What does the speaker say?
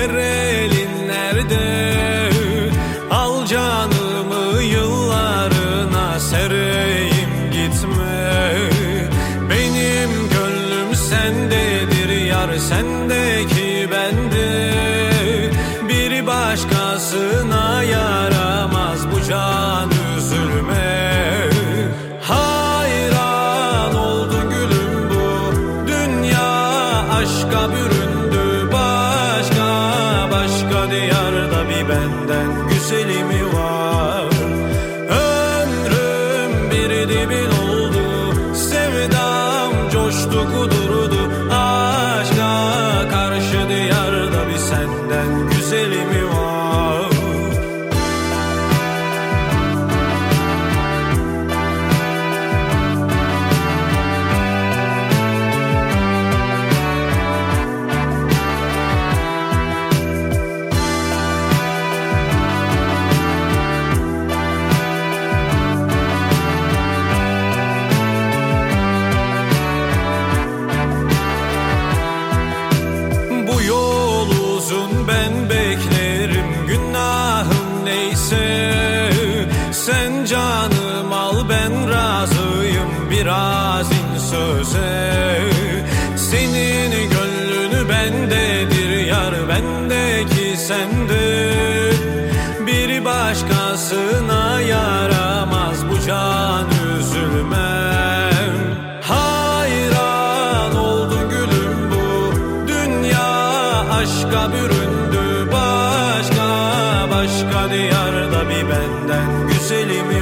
Eller elinlerde Al canımı yıllarına sereyim gitme. Benim gönlüm sendedir yar sendeki bende. Bir başkasına diyarda bir benden güzeli mi var? Ömrüm bir dibin oldu, sevdam coştu kudu. Söze. Senin gönlünü bendedir yar bendeki sende. Bir başkasına yaramaz bu can üzülmem Hayran oldum gülüm bu dünya aşka büründü. Başka başka diyarda bir benden güzeli mi var